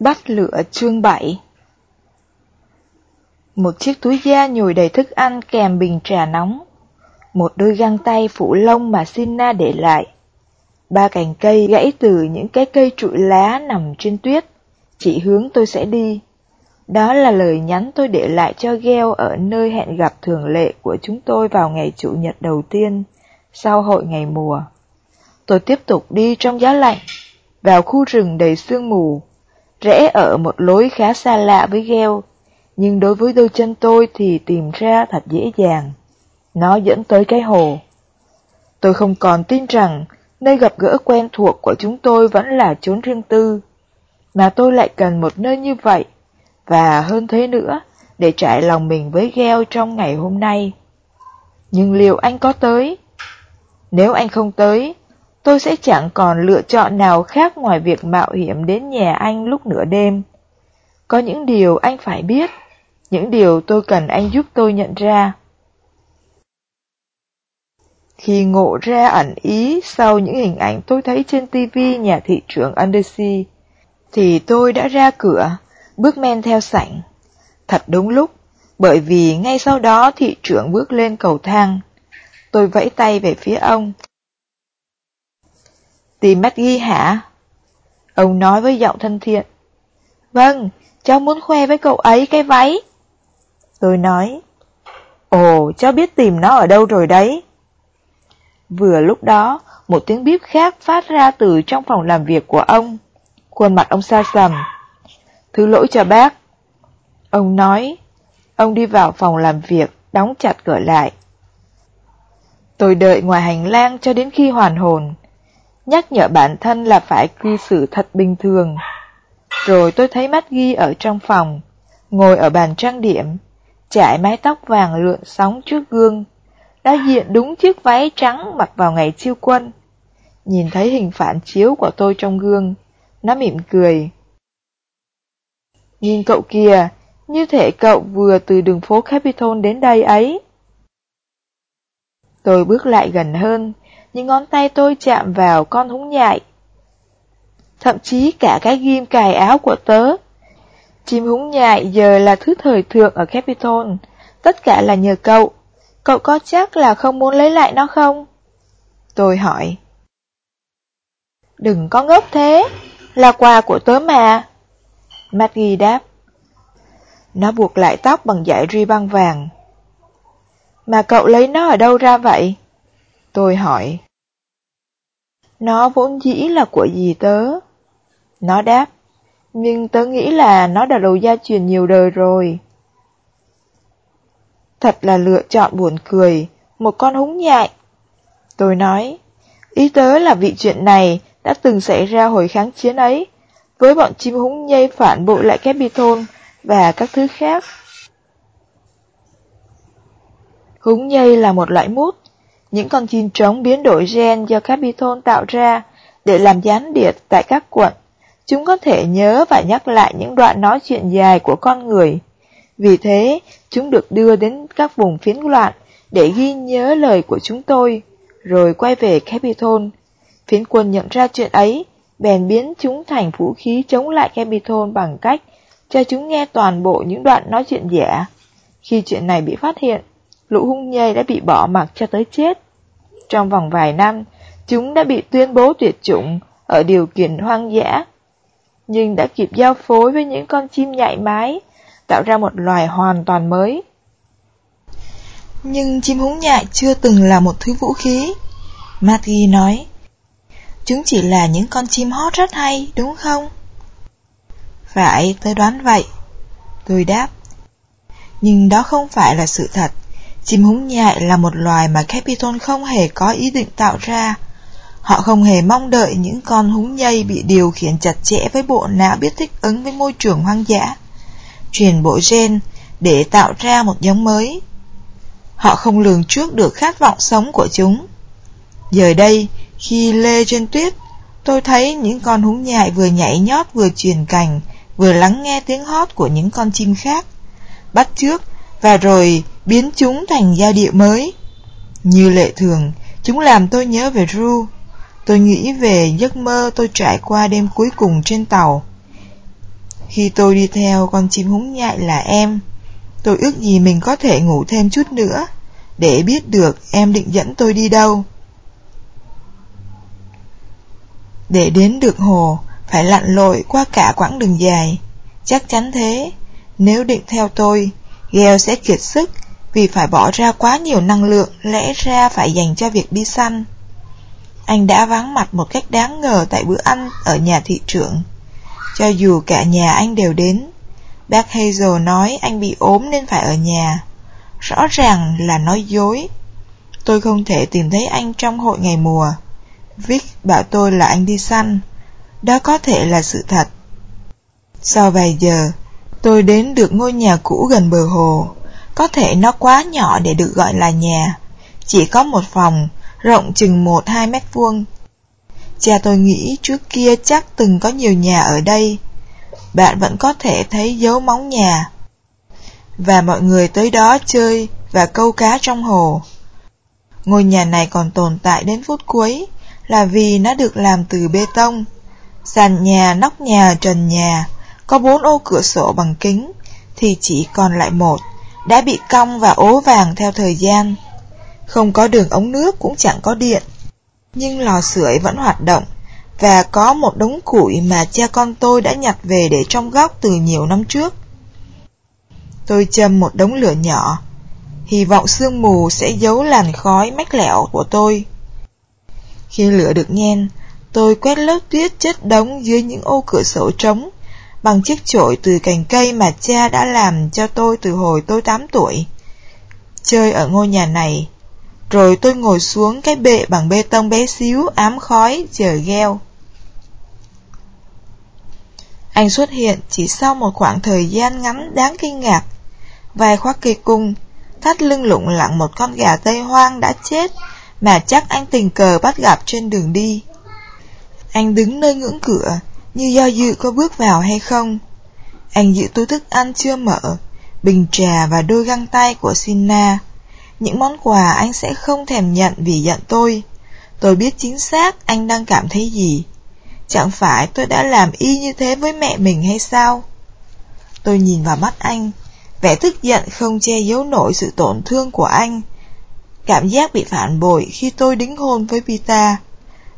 Bắt lửa chương 7 Một chiếc túi da nhồi đầy thức ăn kèm bình trà nóng. Một đôi găng tay phủ lông mà Sina để lại. Ba cành cây gãy từ những cái cây trụi lá nằm trên tuyết. Chỉ hướng tôi sẽ đi. Đó là lời nhắn tôi để lại cho Gheo ở nơi hẹn gặp thường lệ của chúng tôi vào ngày Chủ nhật đầu tiên, sau hội ngày mùa. Tôi tiếp tục đi trong giá lạnh, vào khu rừng đầy sương mù, rẽ ở một lối khá xa lạ với gheo, nhưng đối với đôi chân tôi thì tìm ra thật dễ dàng. Nó dẫn tới cái hồ. Tôi không còn tin rằng nơi gặp gỡ quen thuộc của chúng tôi vẫn là chốn riêng tư, mà tôi lại cần một nơi như vậy, và hơn thế nữa, để trải lòng mình với gheo trong ngày hôm nay. Nhưng liệu anh có tới? Nếu anh không tới, tôi sẽ chẳng còn lựa chọn nào khác ngoài việc mạo hiểm đến nhà anh lúc nửa đêm. Có những điều anh phải biết, những điều tôi cần anh giúp tôi nhận ra. Khi ngộ ra ẩn ý sau những hình ảnh tôi thấy trên TV nhà thị trưởng Undersea, thì tôi đã ra cửa, bước men theo sảnh. Thật đúng lúc, bởi vì ngay sau đó thị trưởng bước lên cầu thang. Tôi vẫy tay về phía ông. Tìm Maggie hả? Ông nói với giọng thân thiện. Vâng, cháu muốn khoe với cậu ấy cái váy. Tôi nói. Ồ, cháu biết tìm nó ở đâu rồi đấy. Vừa lúc đó, một tiếng bíp khác phát ra từ trong phòng làm việc của ông. Khuôn mặt ông xa sầm. Thứ lỗi cho bác. Ông nói. Ông đi vào phòng làm việc, đóng chặt cửa lại. Tôi đợi ngoài hành lang cho đến khi hoàn hồn nhắc nhở bản thân là phải cư xử thật bình thường. Rồi tôi thấy mắt ghi ở trong phòng, ngồi ở bàn trang điểm, trải mái tóc vàng lượn sóng trước gương, đã diện đúng chiếc váy trắng mặc vào ngày chiêu quân. Nhìn thấy hình phản chiếu của tôi trong gương, nó mỉm cười. Nhìn cậu kìa, như thể cậu vừa từ đường phố Capitol đến đây ấy. Tôi bước lại gần hơn, những ngón tay tôi chạm vào con húng nhại. Thậm chí cả cái ghim cài áo của tớ. Chim húng nhại giờ là thứ thời thượng ở Capitol, tất cả là nhờ cậu. Cậu có chắc là không muốn lấy lại nó không? Tôi hỏi. Đừng có ngốc thế, là quà của tớ mà. Maggie đáp. Nó buộc lại tóc bằng dải ri băng vàng. Mà cậu lấy nó ở đâu ra vậy? Tôi hỏi. Nó vốn dĩ là của gì tớ? Nó đáp, nhưng tớ nghĩ là nó đã đầu gia truyền nhiều đời rồi. Thật là lựa chọn buồn cười, một con húng nhại. Tôi nói, ý tớ là vị chuyện này đã từng xảy ra hồi kháng chiến ấy, với bọn chim húng nhây phản bội lại Capitol và các thứ khác. Húng nhây là một loại mút, những con chim trống biến đổi gen do Capitol tạo ra để làm gián điệp tại các quận. Chúng có thể nhớ và nhắc lại những đoạn nói chuyện dài của con người. Vì thế, chúng được đưa đến các vùng phiến loạn để ghi nhớ lời của chúng tôi, rồi quay về Capitol. Phiến quân nhận ra chuyện ấy, bèn biến chúng thành vũ khí chống lại Capitol bằng cách cho chúng nghe toàn bộ những đoạn nói chuyện giả. Khi chuyện này bị phát hiện, lũ hung nhây đã bị bỏ mặc cho tới chết. Trong vòng vài năm, chúng đã bị tuyên bố tuyệt chủng ở điều kiện hoang dã, nhưng đã kịp giao phối với những con chim nhạy mái, tạo ra một loài hoàn toàn mới. Nhưng chim húng nhại chưa từng là một thứ vũ khí. Maggie nói, chúng chỉ là những con chim hót rất hay, đúng không? Phải, tôi đoán vậy. Tôi đáp. Nhưng đó không phải là sự thật. Chim húng nhại là một loài mà Capitol không hề có ý định tạo ra. Họ không hề mong đợi những con húng nhây bị điều khiển chặt chẽ với bộ não biết thích ứng với môi trường hoang dã, truyền bộ gen để tạo ra một giống mới. Họ không lường trước được khát vọng sống của chúng. Giờ đây, khi lê trên tuyết, tôi thấy những con húng nhại vừa nhảy nhót vừa truyền cành, vừa lắng nghe tiếng hót của những con chim khác. Bắt trước và rồi biến chúng thành giai điệu mới. Như lệ thường, chúng làm tôi nhớ về Ru. Tôi nghĩ về giấc mơ tôi trải qua đêm cuối cùng trên tàu. Khi tôi đi theo con chim húng nhại là em, tôi ước gì mình có thể ngủ thêm chút nữa, để biết được em định dẫn tôi đi đâu. Để đến được hồ, phải lặn lội qua cả quãng đường dài. Chắc chắn thế, nếu định theo tôi, Gheo sẽ kiệt sức vì phải bỏ ra quá nhiều năng lượng lẽ ra phải dành cho việc đi săn. Anh đã vắng mặt một cách đáng ngờ tại bữa ăn ở nhà thị trưởng. Cho dù cả nhà anh đều đến, bác Hazel nói anh bị ốm nên phải ở nhà. Rõ ràng là nói dối. Tôi không thể tìm thấy anh trong hội ngày mùa. Vic bảo tôi là anh đi săn. Đó có thể là sự thật. Sau vài giờ, tôi đến được ngôi nhà cũ gần bờ hồ. Có thể nó quá nhỏ để được gọi là nhà. Chỉ có một phòng, rộng chừng một hai mét vuông. Cha tôi nghĩ trước kia chắc từng có nhiều nhà ở đây. Bạn vẫn có thể thấy dấu móng nhà. Và mọi người tới đó chơi và câu cá trong hồ. Ngôi nhà này còn tồn tại đến phút cuối là vì nó được làm từ bê tông. Sàn nhà, nóc nhà, trần nhà, có bốn ô cửa sổ bằng kính, thì chỉ còn lại một, đã bị cong và ố vàng theo thời gian. Không có đường ống nước cũng chẳng có điện. Nhưng lò sưởi vẫn hoạt động, và có một đống củi mà cha con tôi đã nhặt về để trong góc từ nhiều năm trước. Tôi châm một đống lửa nhỏ, hy vọng sương mù sẽ giấu làn khói mách lẹo của tôi. Khi lửa được nhen, tôi quét lớp tuyết chất đống dưới những ô cửa sổ trống bằng chiếc chổi từ cành cây mà cha đã làm cho tôi từ hồi tôi 8 tuổi. Chơi ở ngôi nhà này, rồi tôi ngồi xuống cái bệ bằng bê tông bé xíu ám khói chờ gheo. Anh xuất hiện chỉ sau một khoảng thời gian ngắn đáng kinh ngạc. Vài khoác kỳ cung, thắt lưng lụng lặng một con gà tây hoang đã chết mà chắc anh tình cờ bắt gặp trên đường đi. Anh đứng nơi ngưỡng cửa, như do dự có bước vào hay không. Anh giữ túi thức ăn chưa mở, bình trà và đôi găng tay của Sina. Những món quà anh sẽ không thèm nhận vì giận tôi. Tôi biết chính xác anh đang cảm thấy gì. Chẳng phải tôi đã làm y như thế với mẹ mình hay sao? Tôi nhìn vào mắt anh, vẻ tức giận không che giấu nổi sự tổn thương của anh. Cảm giác bị phản bội khi tôi đính hôn với Pita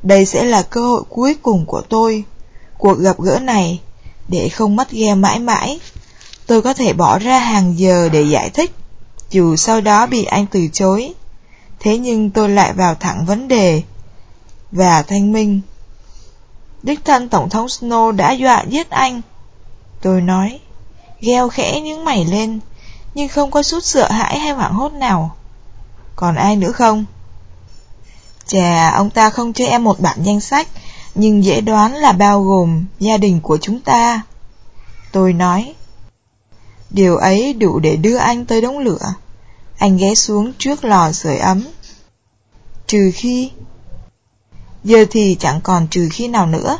Đây sẽ là cơ hội cuối cùng của tôi. Cuộc gặp gỡ này, để không mất ghe mãi mãi, tôi có thể bỏ ra hàng giờ để giải thích, dù sau đó bị anh từ chối. Thế nhưng tôi lại vào thẳng vấn đề. Và thanh minh. Đích thân Tổng thống Snow đã dọa giết anh. Tôi nói, gheo khẽ những mày lên, nhưng không có chút sợ hãi hay hoảng hốt nào. Còn ai nữa không? Chà, ông ta không cho em một bản danh sách, nhưng dễ đoán là bao gồm gia đình của chúng ta. Tôi nói, điều ấy đủ để đưa anh tới đống lửa. Anh ghé xuống trước lò sưởi ấm. Trừ khi... Giờ thì chẳng còn trừ khi nào nữa.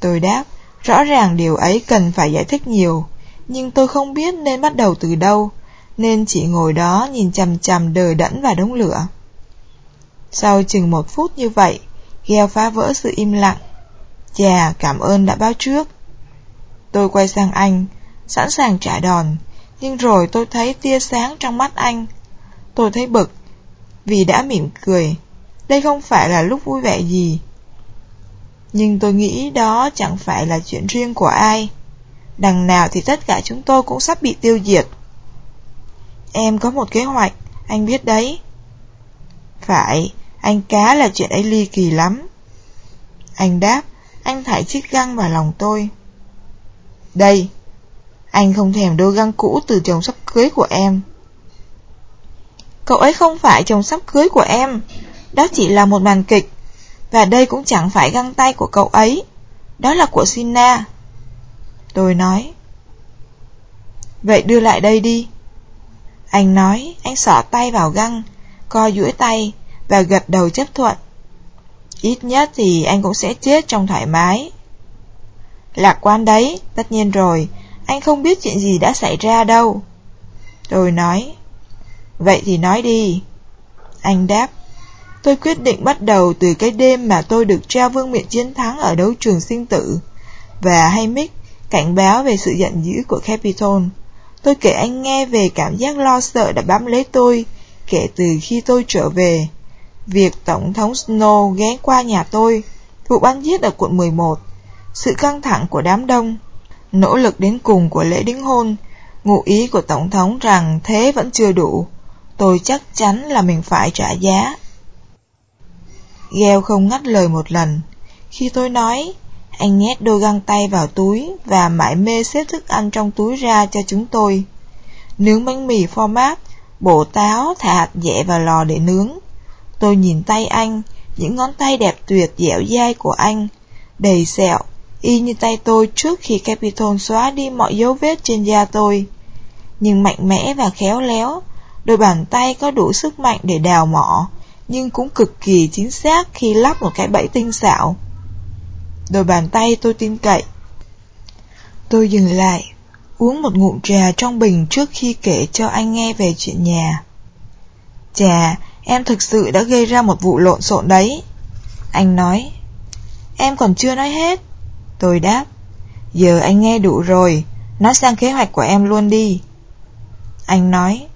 Tôi đáp, rõ ràng điều ấy cần phải giải thích nhiều, nhưng tôi không biết nên bắt đầu từ đâu, nên chỉ ngồi đó nhìn chằm chằm đờ đẫn vào đống lửa. Sau chừng một phút như vậy, Gheo phá vỡ sự im lặng. Chà, cảm ơn đã báo trước. Tôi quay sang anh, sẵn sàng trả đòn, nhưng rồi tôi thấy tia sáng trong mắt anh. Tôi thấy bực, vì đã mỉm cười. Đây không phải là lúc vui vẻ gì. Nhưng tôi nghĩ đó chẳng phải là chuyện riêng của ai. Đằng nào thì tất cả chúng tôi cũng sắp bị tiêu diệt. Em có một kế hoạch, anh biết đấy. Phải, anh cá là chuyện ấy ly kỳ lắm. Anh đáp, anh thải chiếc găng vào lòng tôi. Đây, anh không thèm đôi găng cũ từ chồng sắp cưới của em. Cậu ấy không phải chồng sắp cưới của em, đó chỉ là một màn kịch, và đây cũng chẳng phải găng tay của cậu ấy, đó là của Sina. Tôi nói, vậy đưa lại đây đi. Anh nói, anh xỏ tay vào găng, co duỗi tay, và gật đầu chấp thuận. Ít nhất thì anh cũng sẽ chết trong thoải mái. Lạc quan đấy, tất nhiên rồi, anh không biết chuyện gì đã xảy ra đâu. Tôi nói, vậy thì nói đi. Anh đáp, tôi quyết định bắt đầu từ cái đêm mà tôi được treo vương miện chiến thắng ở đấu trường sinh tử. Và hay Mick, cảnh báo về sự giận dữ của Capitol. Tôi kể anh nghe về cảm giác lo sợ đã bám lấy tôi kể từ khi tôi trở về. Việc Tổng thống Snow ghé qua nhà tôi, vụ bắn giết ở quận 11, sự căng thẳng của đám đông, nỗ lực đến cùng của lễ đính hôn, ngụ ý của Tổng thống rằng thế vẫn chưa đủ. Tôi chắc chắn là mình phải trả giá. Gheo không ngắt lời một lần. Khi tôi nói, anh nhét đôi găng tay vào túi và mãi mê xếp thức ăn trong túi ra cho chúng tôi. Nướng bánh mì format, bổ táo thả hạt dẻ vào lò để nướng. Tôi nhìn tay anh, những ngón tay đẹp tuyệt dẻo dai của anh, đầy sẹo, y như tay tôi trước khi Capitol xóa đi mọi dấu vết trên da tôi. Nhưng mạnh mẽ và khéo léo, đôi bàn tay có đủ sức mạnh để đào mỏ, nhưng cũng cực kỳ chính xác khi lắp một cái bẫy tinh xảo. Đôi bàn tay tôi tin cậy. Tôi dừng lại, uống một ngụm trà trong bình trước khi kể cho anh nghe về chuyện nhà. trà em thực sự đã gây ra một vụ lộn xộn đấy. Anh nói. Em còn chưa nói hết. Tôi đáp. Giờ anh nghe đủ rồi, nói sang kế hoạch của em luôn đi. Anh nói.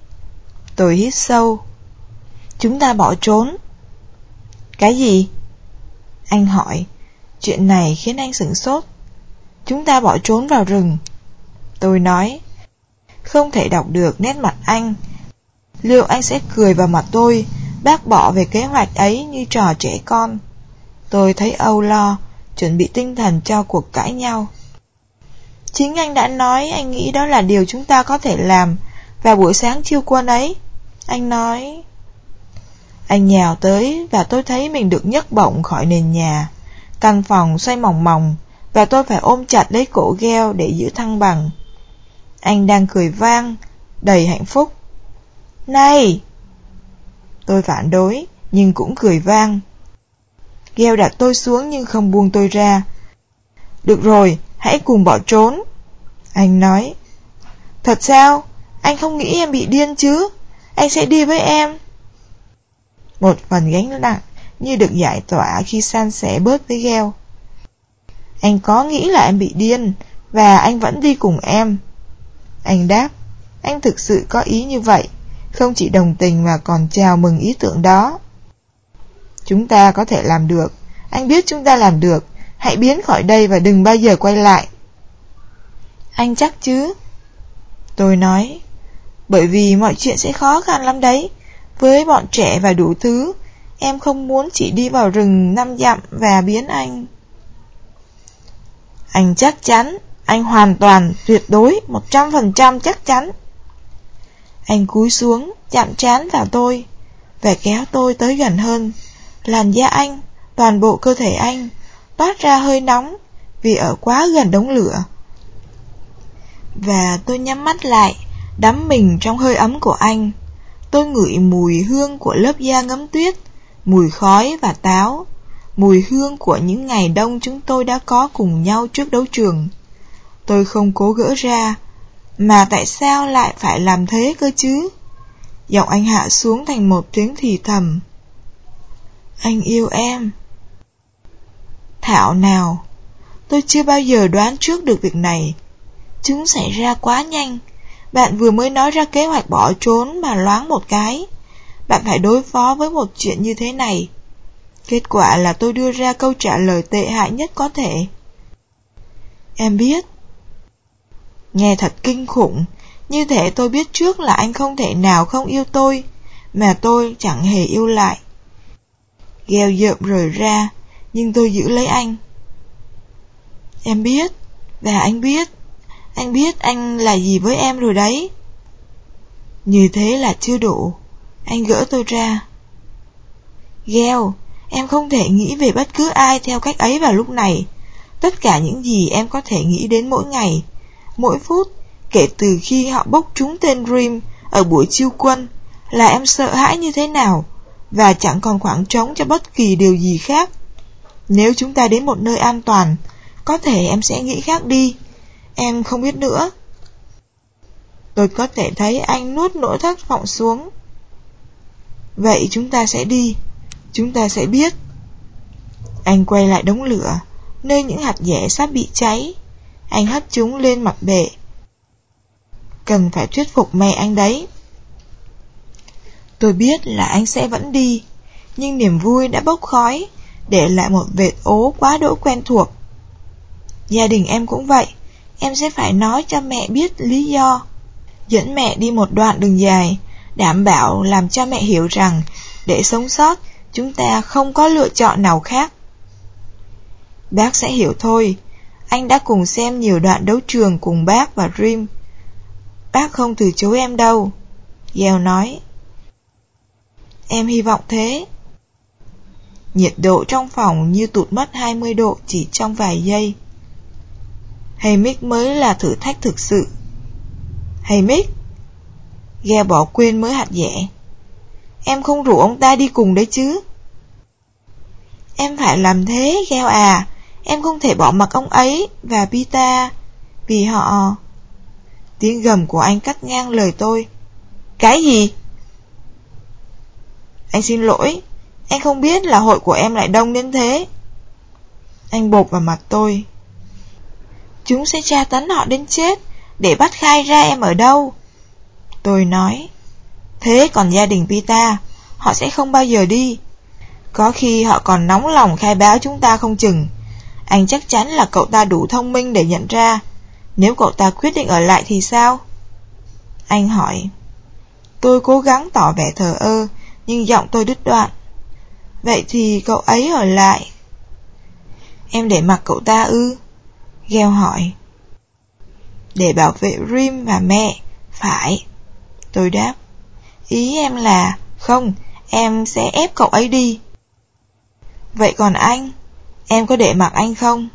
Tôi hít sâu. Chúng ta bỏ trốn. Cái gì? Anh hỏi. Chuyện này khiến anh sửng sốt. Chúng ta bỏ trốn vào rừng. Tôi nói. Không thể đọc được nét mặt anh. Liệu anh sẽ cười vào mặt tôi, bác bỏ về kế hoạch ấy như trò trẻ con. Tôi thấy âu lo, chuẩn bị tinh thần cho cuộc cãi nhau. Chính anh đã nói anh nghĩ đó là điều chúng ta có thể làm vào buổi sáng chiêu quân ấy. Anh nói... Anh nhào tới và tôi thấy mình được nhấc bổng khỏi nền nhà. Căn phòng xoay mỏng mỏng và tôi phải ôm chặt lấy cổ gheo để giữ thăng bằng. Anh đang cười vang, đầy hạnh phúc. Này! Tôi phản đối, nhưng cũng cười vang. Gheo đặt tôi xuống nhưng không buông tôi ra. Được rồi, hãy cùng bỏ trốn. Anh nói. Thật sao? Anh không nghĩ em bị điên chứ? Anh sẽ đi với em. Một phần gánh nặng như được giải tỏa khi san sẻ bớt với gheo. Anh có nghĩ là em bị điên và anh vẫn đi cùng em. Anh đáp, anh thực sự có ý như vậy, không chỉ đồng tình mà còn chào mừng ý tưởng đó. Chúng ta có thể làm được, anh biết chúng ta làm được, hãy biến khỏi đây và đừng bao giờ quay lại. Anh chắc chứ? Tôi nói, bởi vì mọi chuyện sẽ khó khăn lắm đấy, với bọn trẻ và đủ thứ, em không muốn chỉ đi vào rừng năm dặm và biến anh. Anh chắc chắn, anh hoàn toàn, tuyệt đối, một trăm phần trăm chắc chắn. Anh cúi xuống, chạm trán vào tôi, và kéo tôi tới gần hơn. Làn da anh, toàn bộ cơ thể anh, toát ra hơi nóng, vì ở quá gần đống lửa. Và tôi nhắm mắt lại, đắm mình trong hơi ấm của anh. Tôi ngửi mùi hương của lớp da ngấm tuyết, mùi khói và táo, mùi hương của những ngày đông chúng tôi đã có cùng nhau trước đấu trường. Tôi không cố gỡ ra, mà tại sao lại phải làm thế cơ chứ? Giọng anh hạ xuống thành một tiếng thì thầm. Anh yêu em. Thảo nào, tôi chưa bao giờ đoán trước được việc này. Chúng xảy ra quá nhanh. Bạn vừa mới nói ra kế hoạch bỏ trốn mà loáng một cái. Bạn phải đối phó với một chuyện như thế này. Kết quả là tôi đưa ra câu trả lời tệ hại nhất có thể. Em biết. Nghe thật kinh khủng, như thể tôi biết trước là anh không thể nào không yêu tôi, mà tôi chẳng hề yêu lại. Gheo dợm rời ra, nhưng tôi giữ lấy anh. Em biết, và anh biết, anh biết anh là gì với em rồi đấy. Như thế là chưa đủ, anh gỡ tôi ra. Gheo, em không thể nghĩ về bất cứ ai theo cách ấy vào lúc này. Tất cả những gì em có thể nghĩ đến mỗi ngày, mỗi phút, kể từ khi họ bốc trúng tên Dream ở buổi chiêu quân, là em sợ hãi như thế nào, và chẳng còn khoảng trống cho bất kỳ điều gì khác. Nếu chúng ta đến một nơi an toàn, có thể em sẽ nghĩ khác đi. Em không biết nữa. Tôi có thể thấy anh nuốt nỗi thất vọng xuống. Vậy chúng ta sẽ đi. Chúng ta sẽ biết. Anh quay lại đống lửa, nơi những hạt dẻ sắp bị cháy anh hất chúng lên mặt bệ. Cần phải thuyết phục mẹ anh đấy. Tôi biết là anh sẽ vẫn đi, nhưng niềm vui đã bốc khói, để lại một vệt ố quá đỗi quen thuộc. Gia đình em cũng vậy, em sẽ phải nói cho mẹ biết lý do. Dẫn mẹ đi một đoạn đường dài, đảm bảo làm cho mẹ hiểu rằng để sống sót, chúng ta không có lựa chọn nào khác. Bác sẽ hiểu thôi, anh đã cùng xem nhiều đoạn đấu trường cùng bác và Dream. Bác không từ chối em đâu. Gieo nói. Em hy vọng thế. Nhiệt độ trong phòng như tụt mất 20 độ chỉ trong vài giây. Hay Mick mới là thử thách thực sự. Hay Mick? Ghe bỏ quên mới hạt dẻ. Em không rủ ông ta đi cùng đấy chứ. Em phải làm thế, Gheo à. Em không thể bỏ mặc ông ấy và Pita vì họ... Tiếng gầm của anh cắt ngang lời tôi. Cái gì? Anh xin lỗi, anh không biết là hội của em lại đông đến thế. Anh bột vào mặt tôi. Chúng sẽ tra tấn họ đến chết để bắt khai ra em ở đâu. Tôi nói, thế còn gia đình Pita, họ sẽ không bao giờ đi. Có khi họ còn nóng lòng khai báo chúng ta không chừng. Anh chắc chắn là cậu ta đủ thông minh để nhận ra. Nếu cậu ta quyết định ở lại thì sao? Anh hỏi. Tôi cố gắng tỏ vẻ thờ ơ, nhưng giọng tôi đứt đoạn. Vậy thì cậu ấy ở lại. Em để mặc cậu ta ư? Gheo hỏi. Để bảo vệ Rim và mẹ, phải. Tôi đáp. Ý em là, không, em sẽ ép cậu ấy đi. Vậy còn anh? Em có để mặc anh không?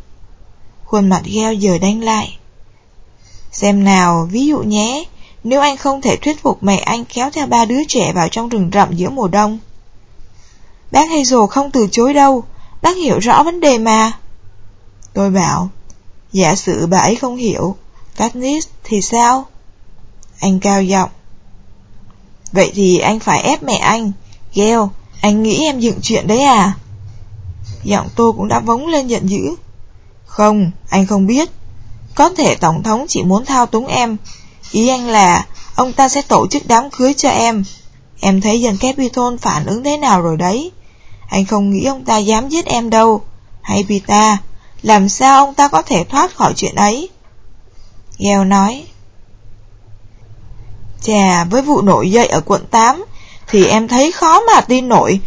Khuôn mặt gheo giờ đánh lại. Xem nào, ví dụ nhé, nếu anh không thể thuyết phục mẹ anh kéo theo ba đứa trẻ vào trong rừng rậm giữa mùa đông. Bác Hazel không từ chối đâu, bác hiểu rõ vấn đề mà. Tôi bảo, giả sử bà ấy không hiểu, Katniss thì sao? Anh cao giọng. Vậy thì anh phải ép mẹ anh. Gheo, anh nghĩ em dựng chuyện đấy à? Giọng tôi cũng đã vống lên giận dữ. Không, anh không biết. Có thể Tổng thống chỉ muốn thao túng em. Ý anh là ông ta sẽ tổ chức đám cưới cho em. Em thấy dân Capitol phản ứng thế nào rồi đấy. Anh không nghĩ ông ta dám giết em đâu. Hay Pita, làm sao ông ta có thể thoát khỏi chuyện ấy? Gheo nói. Chà, với vụ nổi dậy ở quận 8, thì em thấy khó mà tin nổi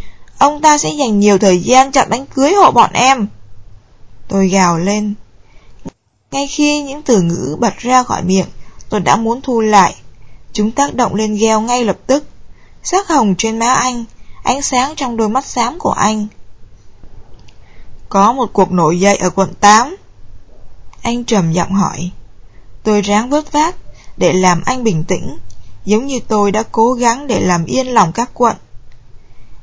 ông ta sẽ dành nhiều thời gian chặn đám cưới hộ bọn em. Tôi gào lên. Ngay khi những từ ngữ bật ra khỏi miệng, tôi đã muốn thu lại. Chúng tác động lên gheo ngay lập tức. Sắc hồng trên má anh, ánh sáng trong đôi mắt xám của anh. Có một cuộc nổi dậy ở quận 8. Anh trầm giọng hỏi. Tôi ráng vớt vát để làm anh bình tĩnh, giống như tôi đã cố gắng để làm yên lòng các quận.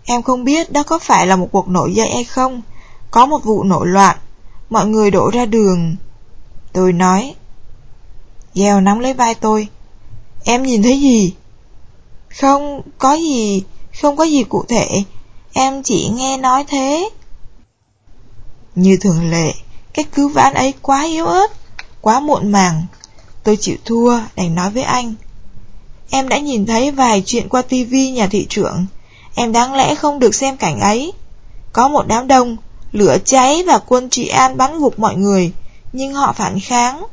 Em không biết đó có phải là một cuộc nổi dậy hay không. Có một vụ nổi loạn. Mọi người đổ ra đường. Tôi nói. Gieo nắm lấy vai tôi. Em nhìn thấy gì? Không có gì, không có gì cụ thể. Em chỉ nghe nói thế. Như thường lệ, cách cứu vãn ấy quá yếu ớt, quá muộn màng. Tôi chịu thua, đành nói với anh. Em đã nhìn thấy vài chuyện qua tivi nhà thị trưởng. Em đáng lẽ không được xem cảnh ấy. Có một đám đông, lửa cháy và quân trị an bắn gục mọi người, nhưng họ phản kháng.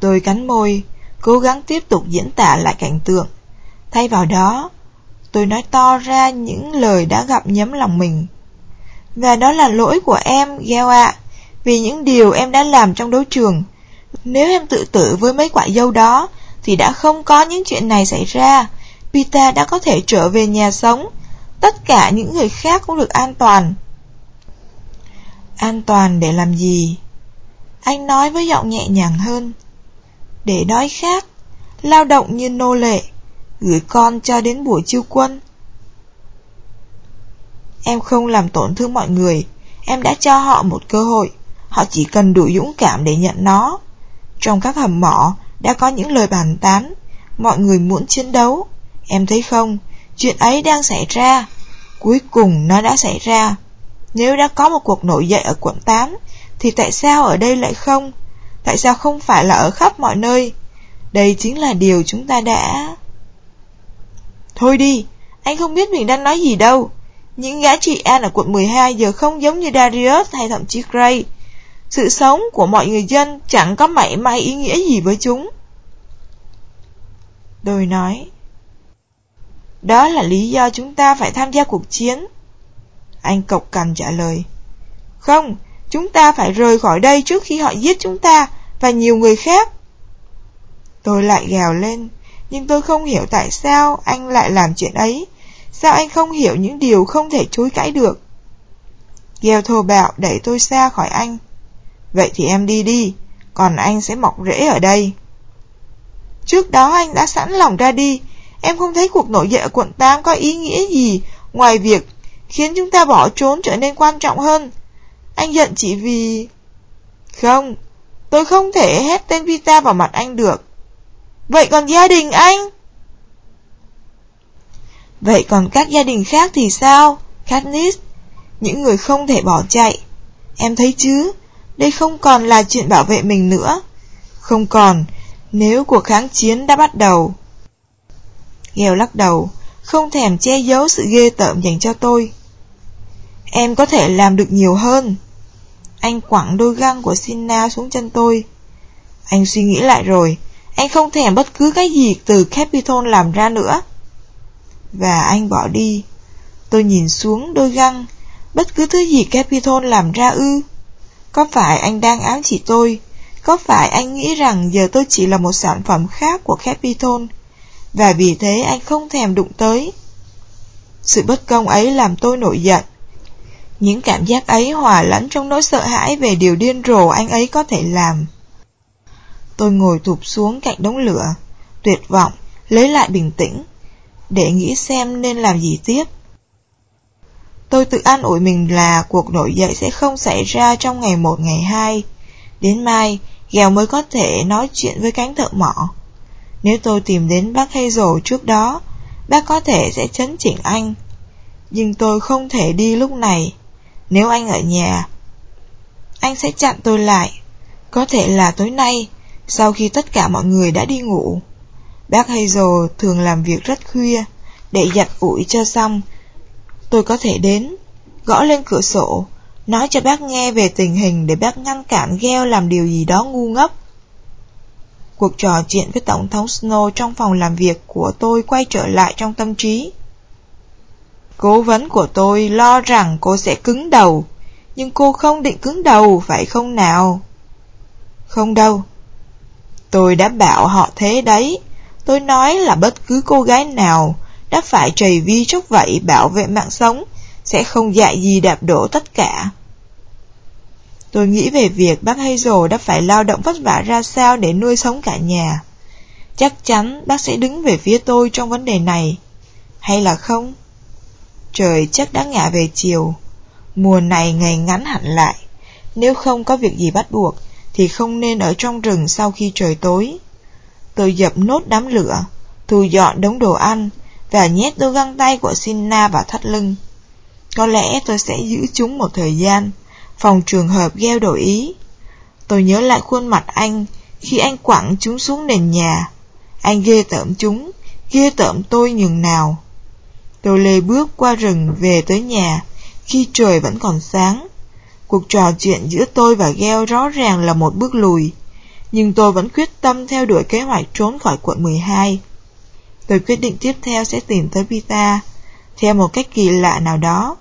Tôi cắn môi, cố gắng tiếp tục diễn tả lại cảnh tượng. Thay vào đó, tôi nói to ra những lời đã gặp nhấm lòng mình. Và đó là lỗi của em, Gheo ạ, vì những điều em đã làm trong đấu trường. Nếu em tự tử với mấy quả dâu đó, thì đã không có những chuyện này xảy ra. Pita đã có thể trở về nhà sống. Tất cả những người khác cũng được an toàn. An toàn để làm gì? Anh nói với giọng nhẹ nhàng hơn. Để đói khát, lao động như nô lệ, gửi con cho đến buổi chiêu quân. Em không làm tổn thương mọi người, em đã cho họ một cơ hội, họ chỉ cần đủ dũng cảm để nhận nó. Trong các hầm mỏ đã có những lời bàn tán, mọi người muốn chiến đấu, Em thấy không, chuyện ấy đang xảy ra. Cuối cùng nó đã xảy ra. Nếu đã có một cuộc nổi dậy ở quận 8, thì tại sao ở đây lại không? Tại sao không phải là ở khắp mọi nơi? Đây chính là điều chúng ta đã... Thôi đi, anh không biết mình đang nói gì đâu. Những gã chị An ở quận 12 giờ không giống như Darius hay thậm chí Gray. Sự sống của mọi người dân chẳng có mảy may ý nghĩa gì với chúng. Đôi nói, đó là lý do chúng ta phải tham gia cuộc chiến. Anh cộc cằn trả lời, không, chúng ta phải rời khỏi đây trước khi họ giết chúng ta và nhiều người khác. Tôi lại gào lên, nhưng tôi không hiểu tại sao anh lại làm chuyện ấy. Sao anh không hiểu những điều không thể chối cãi được? Gheo thô bạo đẩy tôi xa khỏi anh. Vậy thì em đi đi, còn anh sẽ mọc rễ ở đây. Trước đó anh đã sẵn lòng ra đi, em không thấy cuộc nổi dậy ở quận 8 có ý nghĩa gì ngoài việc khiến chúng ta bỏ trốn trở nên quan trọng hơn. Anh giận chỉ vì... Không, tôi không thể hét tên Vita vào mặt anh được. Vậy còn gia đình anh? Vậy còn các gia đình khác thì sao? Katniss, những người không thể bỏ chạy. Em thấy chứ, đây không còn là chuyện bảo vệ mình nữa. Không còn, nếu cuộc kháng chiến đã bắt đầu. Gheo lắc đầu, không thèm che giấu sự ghê tởm dành cho tôi. Em có thể làm được nhiều hơn. Anh quẳng đôi găng của Sina xuống chân tôi. Anh suy nghĩ lại rồi, anh không thèm bất cứ cái gì từ Capitol làm ra nữa. Và anh bỏ đi. Tôi nhìn xuống đôi găng, bất cứ thứ gì Capitol làm ra ư. Có phải anh đang ám chỉ tôi? Có phải anh nghĩ rằng giờ tôi chỉ là một sản phẩm khác của Capitol, và vì thế anh không thèm đụng tới? Sự bất công ấy làm tôi nổi giận. Những cảm giác ấy hòa lẫn trong nỗi sợ hãi về điều điên rồ anh ấy có thể làm. Tôi ngồi thụp xuống cạnh đống lửa, tuyệt vọng, lấy lại bình tĩnh, để nghĩ xem nên làm gì tiếp. Tôi tự an ủi mình là cuộc nổi dậy sẽ không xảy ra trong ngày một ngày hai. Đến mai, Ghèo mới có thể nói chuyện với cánh thợ mỏ. Nếu tôi tìm đến bác Hazel trước đó, bác có thể sẽ chấn chỉnh anh. Nhưng tôi không thể đi lúc này. Nếu anh ở nhà, anh sẽ chặn tôi lại. Có thể là tối nay, sau khi tất cả mọi người đã đi ngủ. Bác Hazel thường làm việc rất khuya, để giặt ủi cho xong. Tôi có thể đến, gõ lên cửa sổ, nói cho bác nghe về tình hình để bác ngăn cản gheo làm điều gì đó ngu ngốc. Cuộc trò chuyện với Tổng thống Snow trong phòng làm việc của tôi quay trở lại trong tâm trí. Cố vấn của tôi lo rằng cô sẽ cứng đầu, nhưng cô không định cứng đầu, phải không nào? Không đâu. Tôi đã bảo họ thế đấy. Tôi nói là bất cứ cô gái nào đã phải trầy vi chốc vậy bảo vệ mạng sống sẽ không dạy gì đạp đổ tất cả. Tôi nghĩ về việc bác Hazel đã phải lao động vất vả ra sao để nuôi sống cả nhà. Chắc chắn bác sẽ đứng về phía tôi trong vấn đề này. Hay là không? Trời chắc đã ngả về chiều. Mùa này ngày ngắn hẳn lại. Nếu không có việc gì bắt buộc, thì không nên ở trong rừng sau khi trời tối. Tôi dập nốt đám lửa, thu dọn đống đồ ăn và nhét đôi găng tay của Sinna vào thắt lưng. Có lẽ tôi sẽ giữ chúng một thời gian, phòng trường hợp gheo đổi ý. Tôi nhớ lại khuôn mặt anh khi anh quẳng chúng xuống nền nhà. Anh ghê tởm chúng, ghê tởm tôi nhường nào. Tôi lê bước qua rừng về tới nhà khi trời vẫn còn sáng. Cuộc trò chuyện giữa tôi và Gheo rõ ràng là một bước lùi, nhưng tôi vẫn quyết tâm theo đuổi kế hoạch trốn khỏi quận 12. Tôi quyết định tiếp theo sẽ tìm tới Pita, theo một cách kỳ lạ nào đó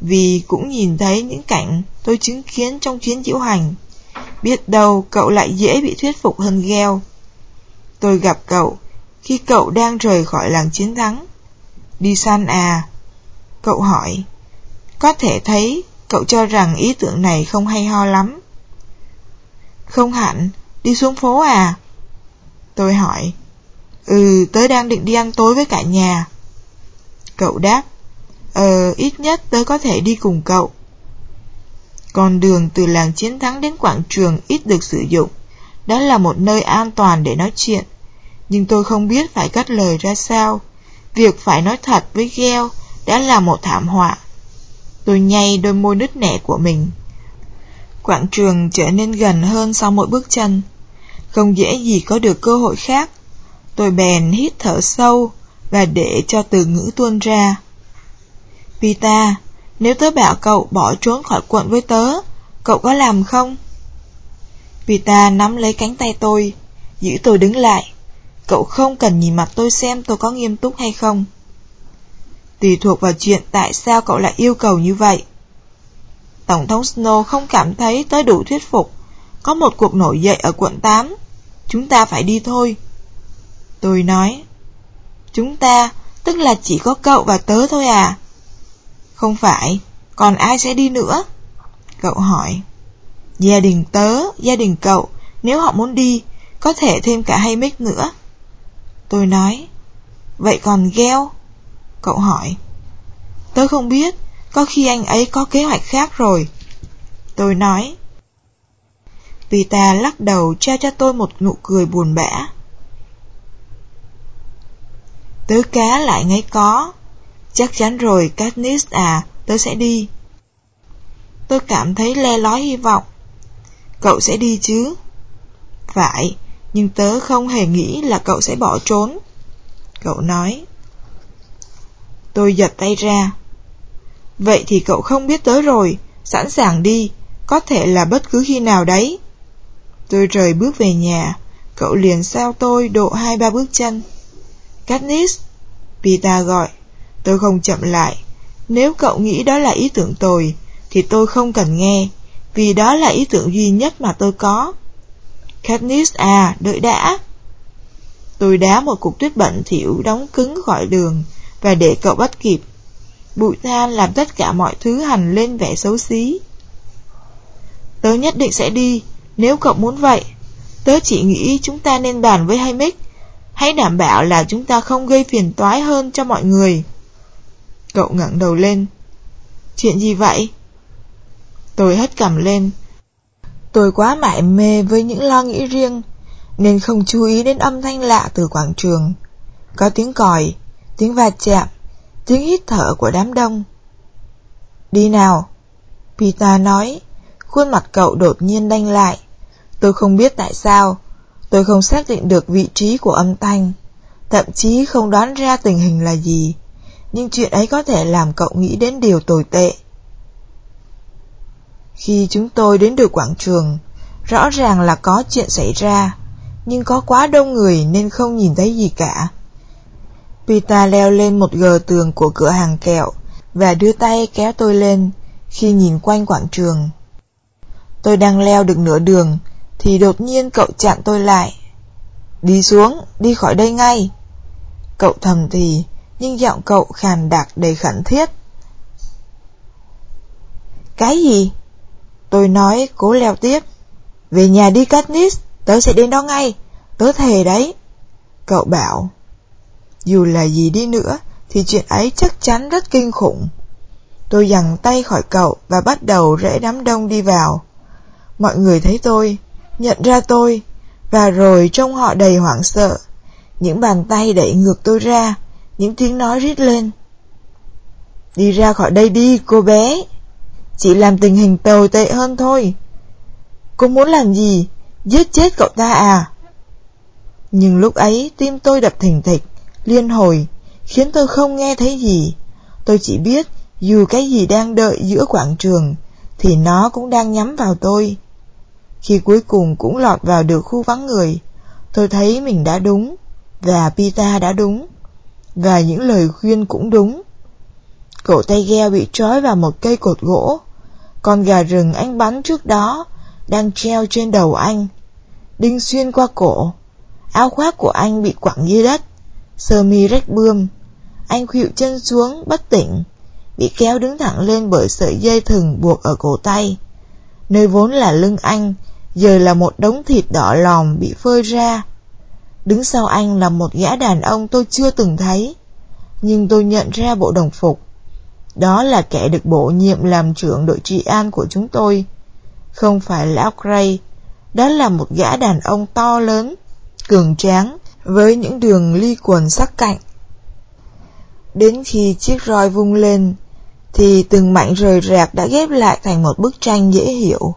vì cũng nhìn thấy những cảnh tôi chứng kiến trong chuyến diễu hành. Biết đâu cậu lại dễ bị thuyết phục hơn gheo. Tôi gặp cậu khi cậu đang rời khỏi làng chiến thắng. Đi săn à? Cậu hỏi. Có thể thấy cậu cho rằng ý tưởng này không hay ho lắm. Không hẳn, đi xuống phố à? Tôi hỏi. Ừ, tớ đang định đi ăn tối với cả nhà. Cậu đáp. Ờ, ít nhất tớ có thể đi cùng cậu. Con đường từ làng chiến thắng đến quảng trường ít được sử dụng. Đó là một nơi an toàn để nói chuyện. Nhưng tôi không biết phải cắt lời ra sao. Việc phải nói thật với Gheo đã là một thảm họa. Tôi nhay đôi môi nứt nẻ của mình. Quảng trường trở nên gần hơn sau mỗi bước chân. Không dễ gì có được cơ hội khác. Tôi bèn hít thở sâu và để cho từ ngữ tuôn ra. Pita, nếu tớ bảo cậu bỏ trốn khỏi quận với tớ, cậu có làm không? Pita nắm lấy cánh tay tôi, giữ tôi đứng lại. Cậu không cần nhìn mặt tôi xem tôi có nghiêm túc hay không. Tùy thuộc vào chuyện tại sao cậu lại yêu cầu như vậy. Tổng thống Snow không cảm thấy tới đủ thuyết phục. Có một cuộc nổi dậy ở quận 8. Chúng ta phải đi thôi. Tôi nói. Chúng ta, tức là chỉ có cậu và tớ thôi à? Không phải, còn ai sẽ đi nữa? Cậu hỏi. Gia đình tớ, gia đình cậu, nếu họ muốn đi, có thể thêm cả hay mic nữa. Tôi nói. Vậy còn Gheo? Cậu hỏi. Tớ không biết, có khi anh ấy có kế hoạch khác rồi. Tôi nói. Pita lắc đầu trao cho tôi một nụ cười buồn bã. Tớ cá lại ngay có. Chắc chắn rồi, Katniss à, tớ sẽ đi. Tôi cảm thấy le lói hy vọng. Cậu sẽ đi chứ? Phải, nhưng tớ không hề nghĩ là cậu sẽ bỏ trốn. Cậu nói. Tôi giật tay ra. Vậy thì cậu không biết tớ rồi, sẵn sàng đi, có thể là bất cứ khi nào đấy. Tôi rời bước về nhà, cậu liền sao tôi độ hai ba bước chân. Katniss, Pita gọi, tôi không chậm lại. Nếu cậu nghĩ đó là ý tưởng tồi, thì tôi không cần nghe, vì đó là ý tưởng duy nhất mà tôi có. Katniss à, đợi đã. Tôi đá một cục tuyết bẩn thỉu đóng cứng khỏi đường và để cậu bắt kịp. Bụi than làm tất cả mọi thứ hành lên vẻ xấu xí. Tớ nhất định sẽ đi, nếu cậu muốn vậy. Tớ chỉ nghĩ chúng ta nên bàn với haymick. Hãy đảm bảo là chúng ta không gây phiền toái hơn cho mọi người. Cậu ngẩng đầu lên. Chuyện gì vậy? Tôi hất cằm lên. Tôi quá mải mê với những lo nghĩ riêng, nên không chú ý đến âm thanh lạ từ quảng trường. Có tiếng còi, tiếng va chạm, tiếng hít thở của đám đông. Đi nào, Pita nói, khuôn mặt cậu đột nhiên đanh lại. Tôi không biết tại sao, tôi không xác định được vị trí của âm thanh, thậm chí không đoán ra tình hình là gì, nhưng chuyện ấy có thể làm cậu nghĩ đến điều tồi tệ. Khi chúng tôi đến được quảng trường, rõ ràng là có chuyện xảy ra, nhưng có quá đông người nên không nhìn thấy gì cả. Pita leo lên một gờ tường của cửa hàng kẹo và đưa tay kéo tôi lên khi nhìn quanh quảng trường. Tôi đang leo được nửa đường thì đột nhiên cậu chặn tôi lại. Đi xuống, đi khỏi đây ngay. Cậu thầm thì, nhưng giọng cậu khàn đặc đầy khẩn thiết. Cái gì? Tôi nói cố leo tiếp. Về nhà đi Katniss, tớ sẽ đến đó ngay, tớ thề đấy. Cậu bảo, dù là gì đi nữa thì chuyện ấy chắc chắn rất kinh khủng. Tôi giằng tay khỏi cậu và bắt đầu rẽ đám đông đi vào. Mọi người thấy tôi, nhận ra tôi, và rồi trông họ đầy hoảng sợ. Những bàn tay đẩy ngược tôi ra, những tiếng nói rít lên. Đi ra khỏi đây đi, cô bé. Chỉ làm tình hình tồi tệ hơn thôi. Cô muốn làm gì? Giết chết cậu ta à? Nhưng lúc ấy tim tôi đập thình thịch liên hồi, khiến tôi không nghe thấy gì. Tôi chỉ biết dù cái gì đang đợi giữa quảng trường, thì nó cũng đang nhắm vào tôi. Khi cuối cùng cũng lọt vào được khu vắng người, tôi thấy mình đã đúng, và Pita đã đúng, và những lời khuyên cũng đúng. Cổ tay gheo bị trói vào một cây cột gỗ, con gà rừng anh bắn trước đó đang treo trên đầu anh, đinh xuyên qua cổ, áo khoác của anh bị quẳng dưới đất, sơ mi rách bươm. Anh khuỵu chân xuống, bất tỉnh, bị kéo đứng thẳng lên bởi sợi dây thừng buộc ở cổ tay. Nơi vốn là lưng anh, giờ là một đống thịt đỏ lòm bị phơi ra. Đứng sau anh là một gã đàn ông tôi chưa từng thấy, nhưng tôi nhận ra bộ đồng phục. Đó là kẻ được bổ nhiệm làm trưởng đội trị an của chúng tôi. Không phải lão Gray, đó là một gã đàn ông to lớn, cường tráng, với những đường ly quần sắc cạnh. Đến khi chiếc roi vung lên, thì từng mảnh rời rạc đã ghép lại thành một bức tranh dễ hiểu.